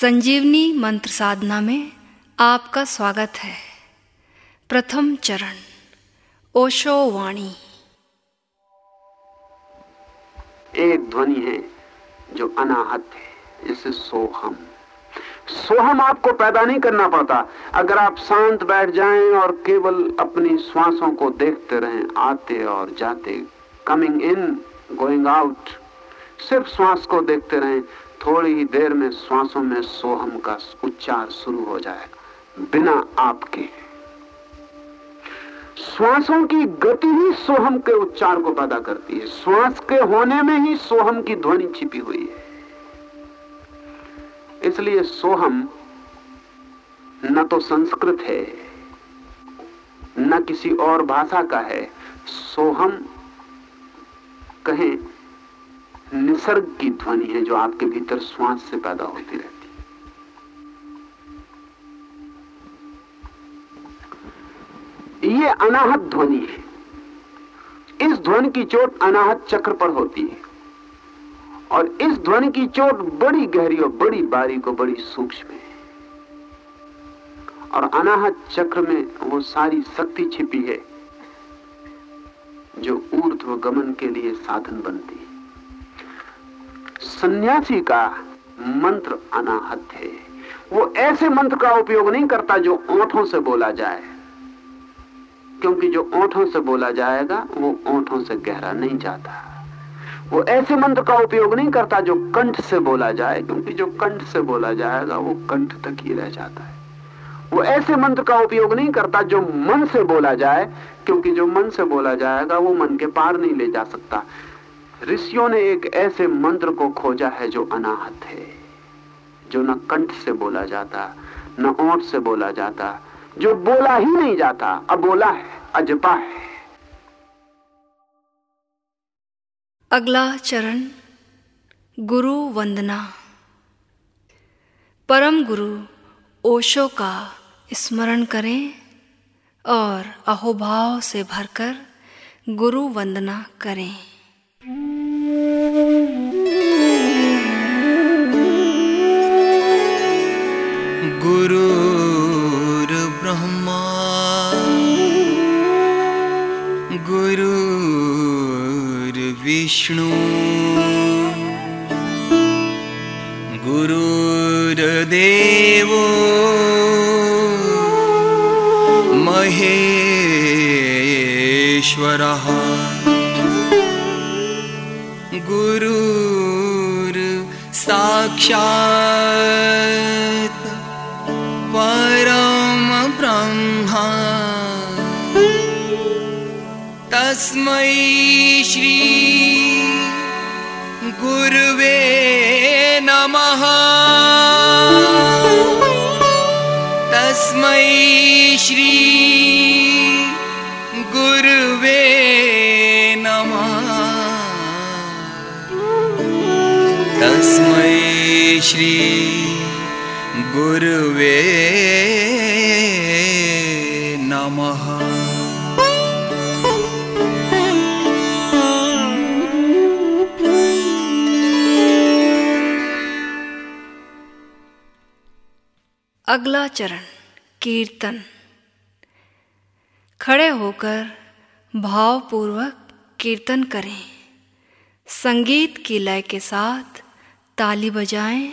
संजीवनी मंत्र साधना में आपका स्वागत है। प्रथम चरण, ओशो वाणी। एक ध्वनि है जो अनाहत है, जिसे सोहम। सोहम आपको पैदा नहीं करना पड़ता। अगर आप शांत बैठ जाएँ और केवल अपनी श्वासों को देखते रहें, आते और जाते कमिंग इन गोइंग आउट सिर्फ़ श्वास को देखते रहें थोड़ी ही देर में श्वासों में सोहम का उच्चार शुरू हो जाएगा। बिना आपके। श्वासों की गति ही सोहम के उच्चार को पैदा करती है। श्वास के होने में ही सोहम की ध्वनि छिपी हुई है। इसलिए सोहम न तो संस्कृत है, न किसी और भाषा का है। सोहम कहें निसर्ग की ध्वनि है जो आपके भीतर श्वास से पैदा होती रहती है। ये अनाहत ध्वनि है। इस ध्वनि की चोट अनाहत चक्र पर होती है। और इस ध्वनि की चोट बड़ी गहरी और बड़ी बारीक और बड़ी सूक्ष्म है। और अनाहत चक्र में वो सारी शक्ति छिपी है, जो ऊर्ध्व गमन के लिए साधन बनती है। सन्यासी का मंत्र अनाहत है। वो ऐसे मंत्र का उपयोग नहीं करता जो ओठों से बोला जाए। क्योंकि जो ओठों से बोला जाएगा, वो ओठों से गहरा नहीं जाता। वो ऐसे मंत्र का उपयोग नहीं करता जो कंठ से बोला जाए, क्योंकि जो कंठ से बोला जाएगा, वो कंठ तक ही रह जाता है। वो ऐसे मंत्र का उपयोग नहीं करता जो मन से बोला जाए, क्योंकि जो मन से बोला जाएगा, वो मन के पार नहीं ले जा सकता। ऋषियों ने एक ऐसे मंत्र को खोजा है जो अनाहत है, जो न कंठ से बोला जाता, न ओठ से बोला जाता, जो बोला ही नहीं जाता, अबोला है, अजपा है। अगला चरण, गुरु वंदना। परम गुरु, ओशो का स्मरण करें और अहोभाव से भरकर गुरु वंदना करें। गुरुर्ब्रह्मा गुरुर्विष्णु गुरुर्देवो महेश्वरः। गुरुर् साक्षात् तस्मै श्री गुरुवे नमः। तस्मै श्री गुरुवे नमः। तस्मै श्री गुरुवे नमः अगला चरण, कीर्तन। खड़े होकर भावपूर्वक कीर्तन करें। संगीत की लय के साथ ताली बजाएँ,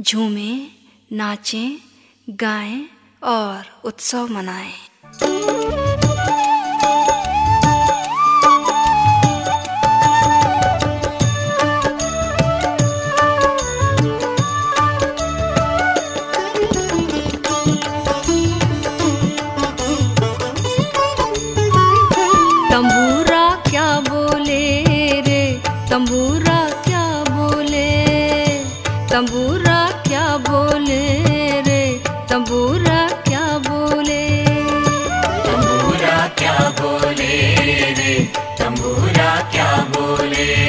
झूमें, नाचें, गाएँ और उत्सव मनाएँ। बोले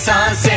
साँसें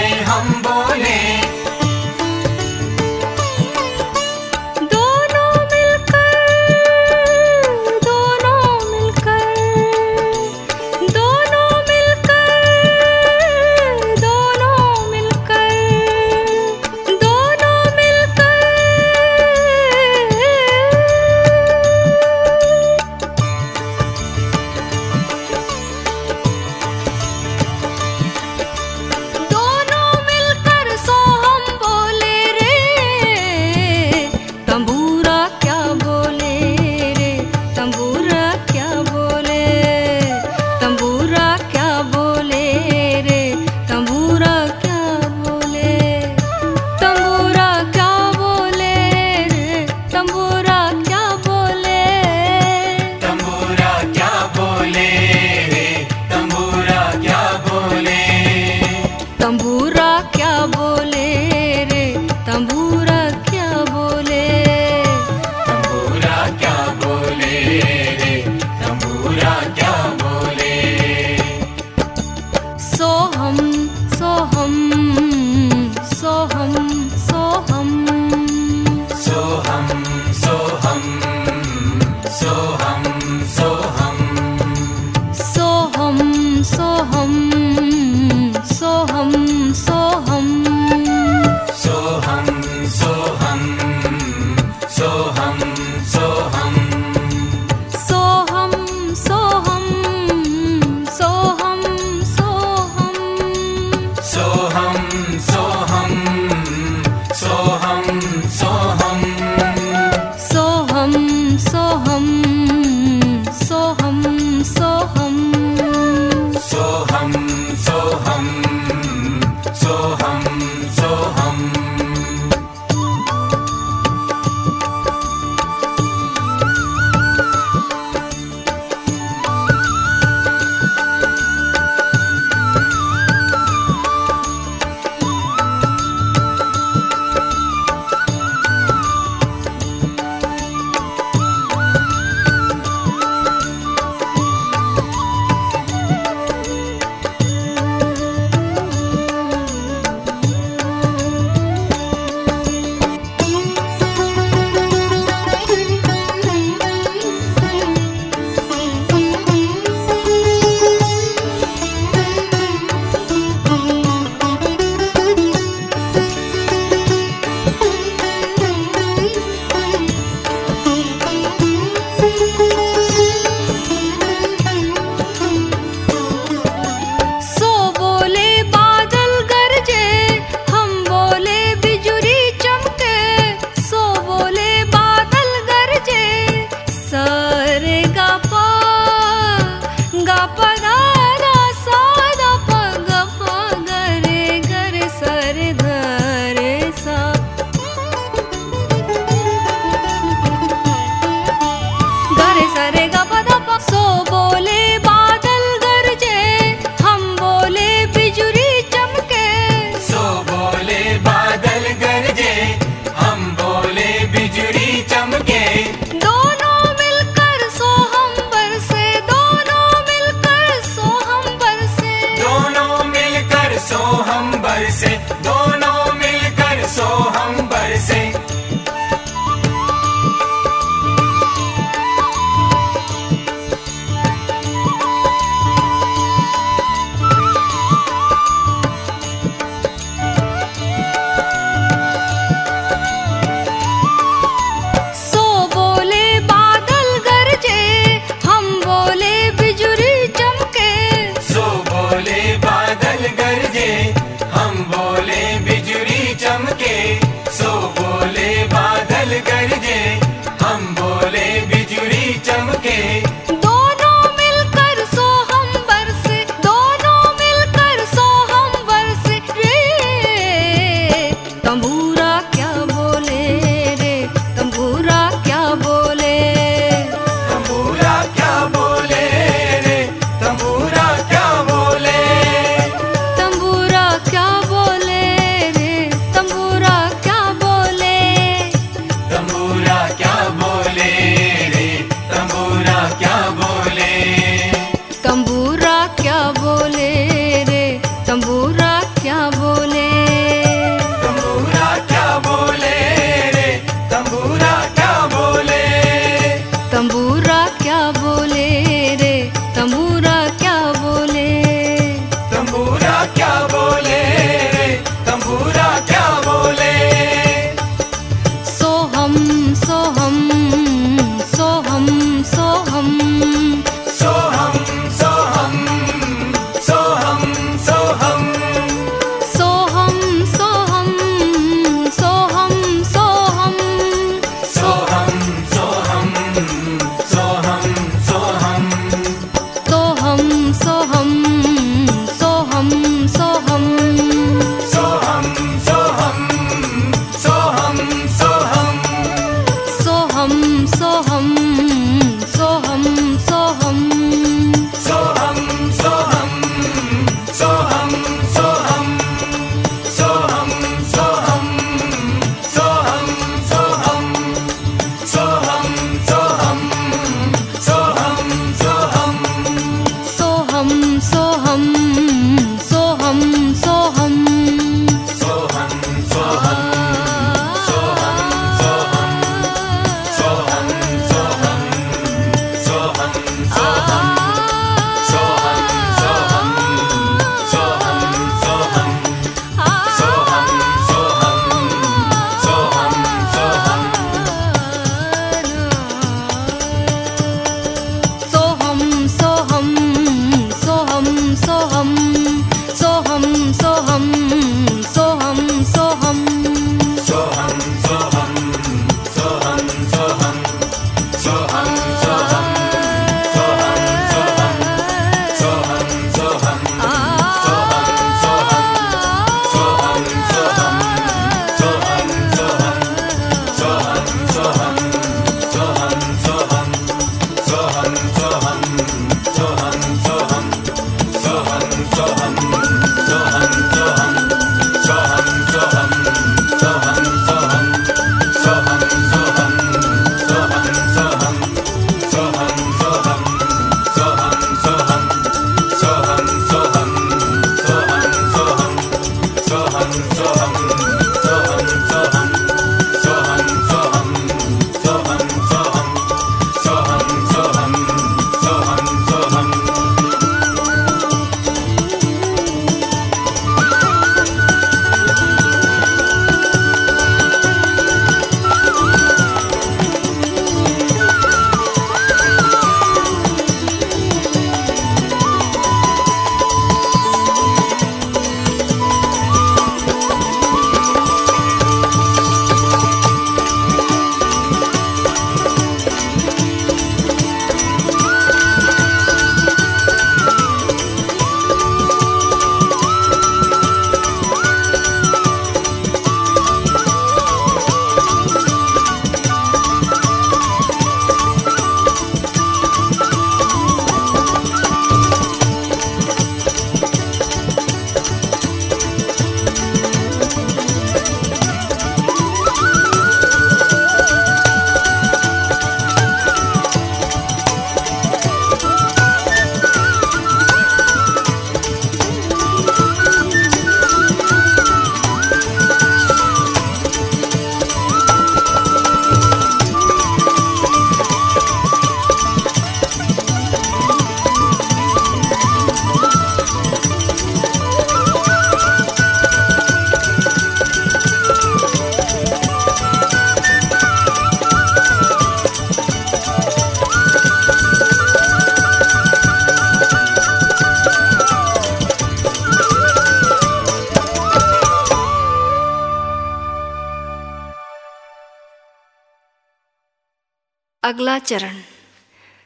अगला चरण।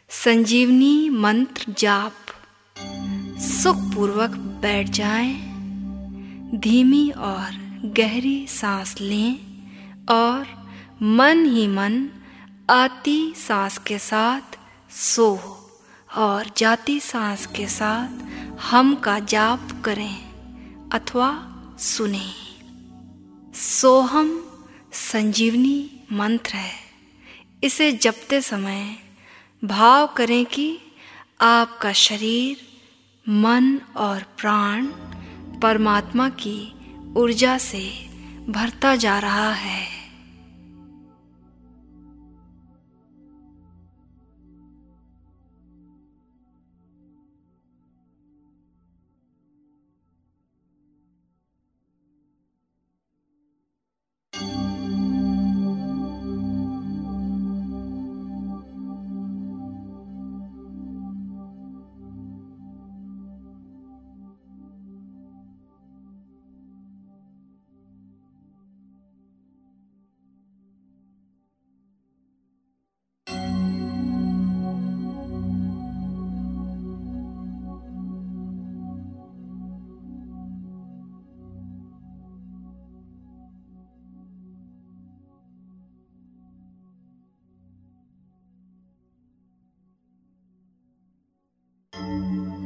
संजीवनी मंत्र जाप। सुखपूर्वक बैठ जाएँ, धीमी और गहरी सांस लें और मन ही मन आती सांस के साथ सो और जाती सांस के साथ हम का जाप करें अथवा सुने। सोहम संजीवनी मंत्र है। इसे जपते समय भाव करें कि आपका शरीर, मन और प्राण परमात्मा की ऊर्जा से भरता जा रहा है। Música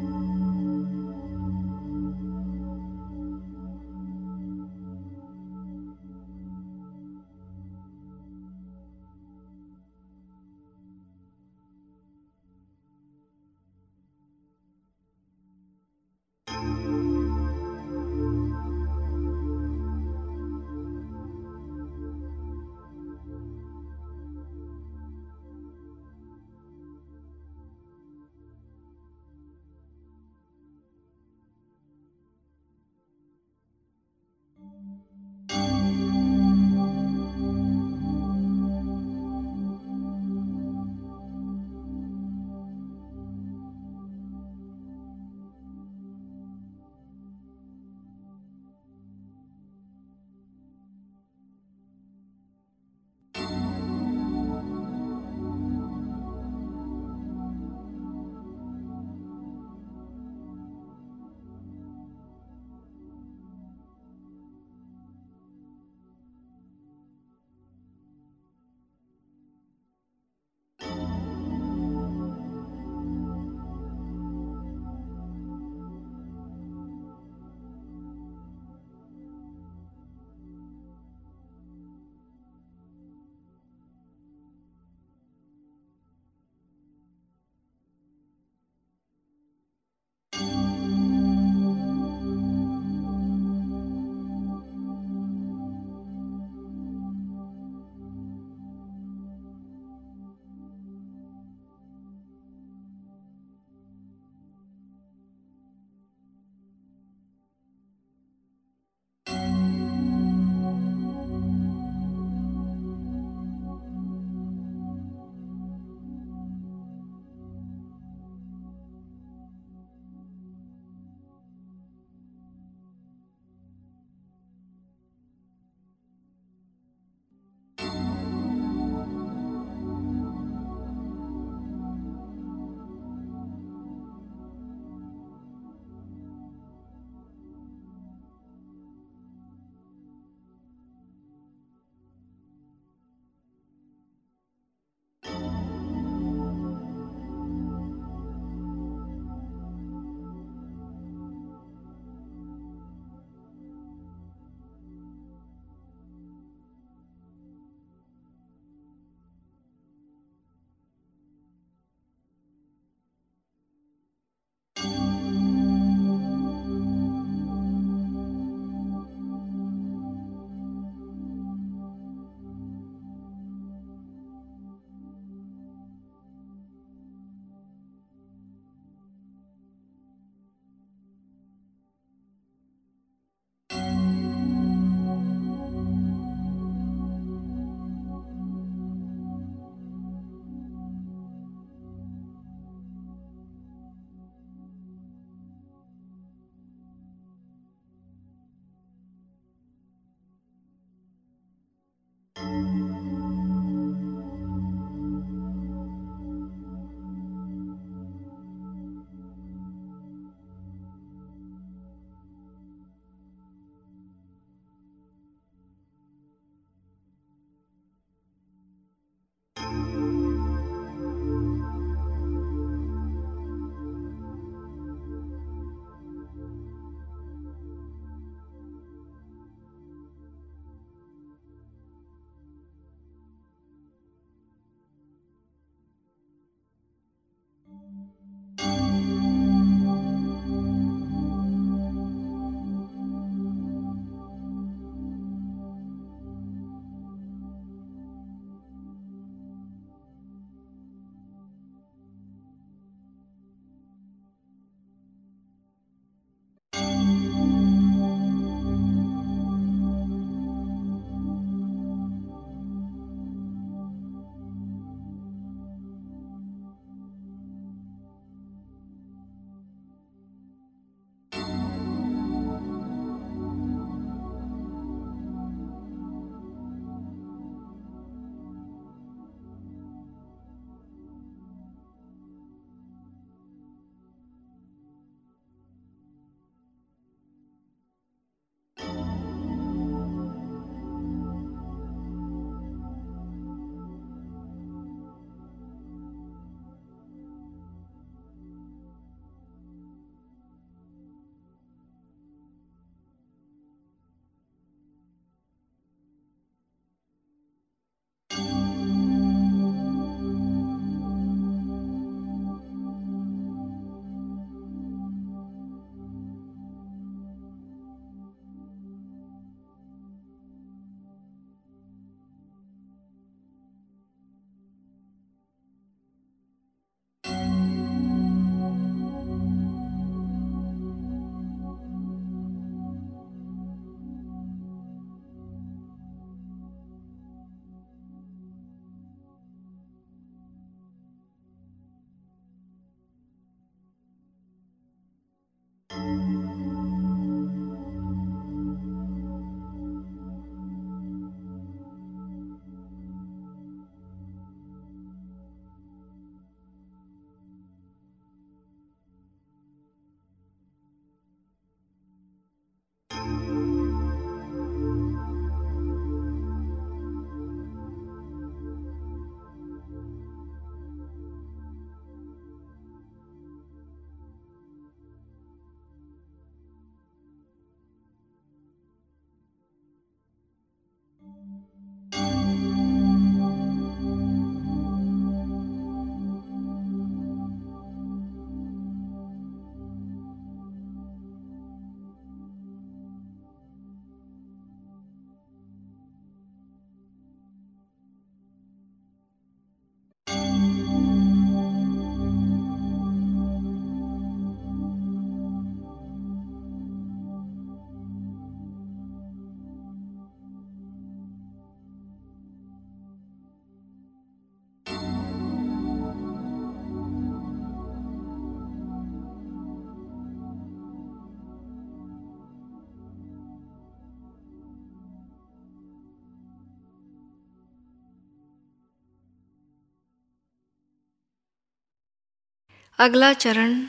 अगला चरण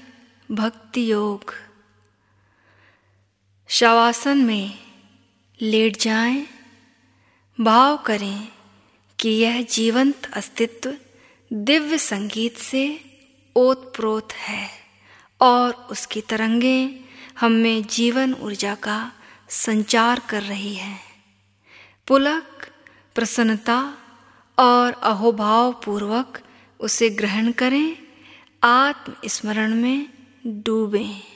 भक्ति योग। शवासन में लेट जाएँ, भाव करें कि यह जीवंत अस्तित्व दिव्य संगीत से ओतप्रोत है और उसकी तरंगें हम में जीवन ऊर्जा का संचार कर रही है। पुलक प्रसन्नता और अहोभाव पूर्वक उसे ग्रहण करें आत्म स्मरण में डूबें।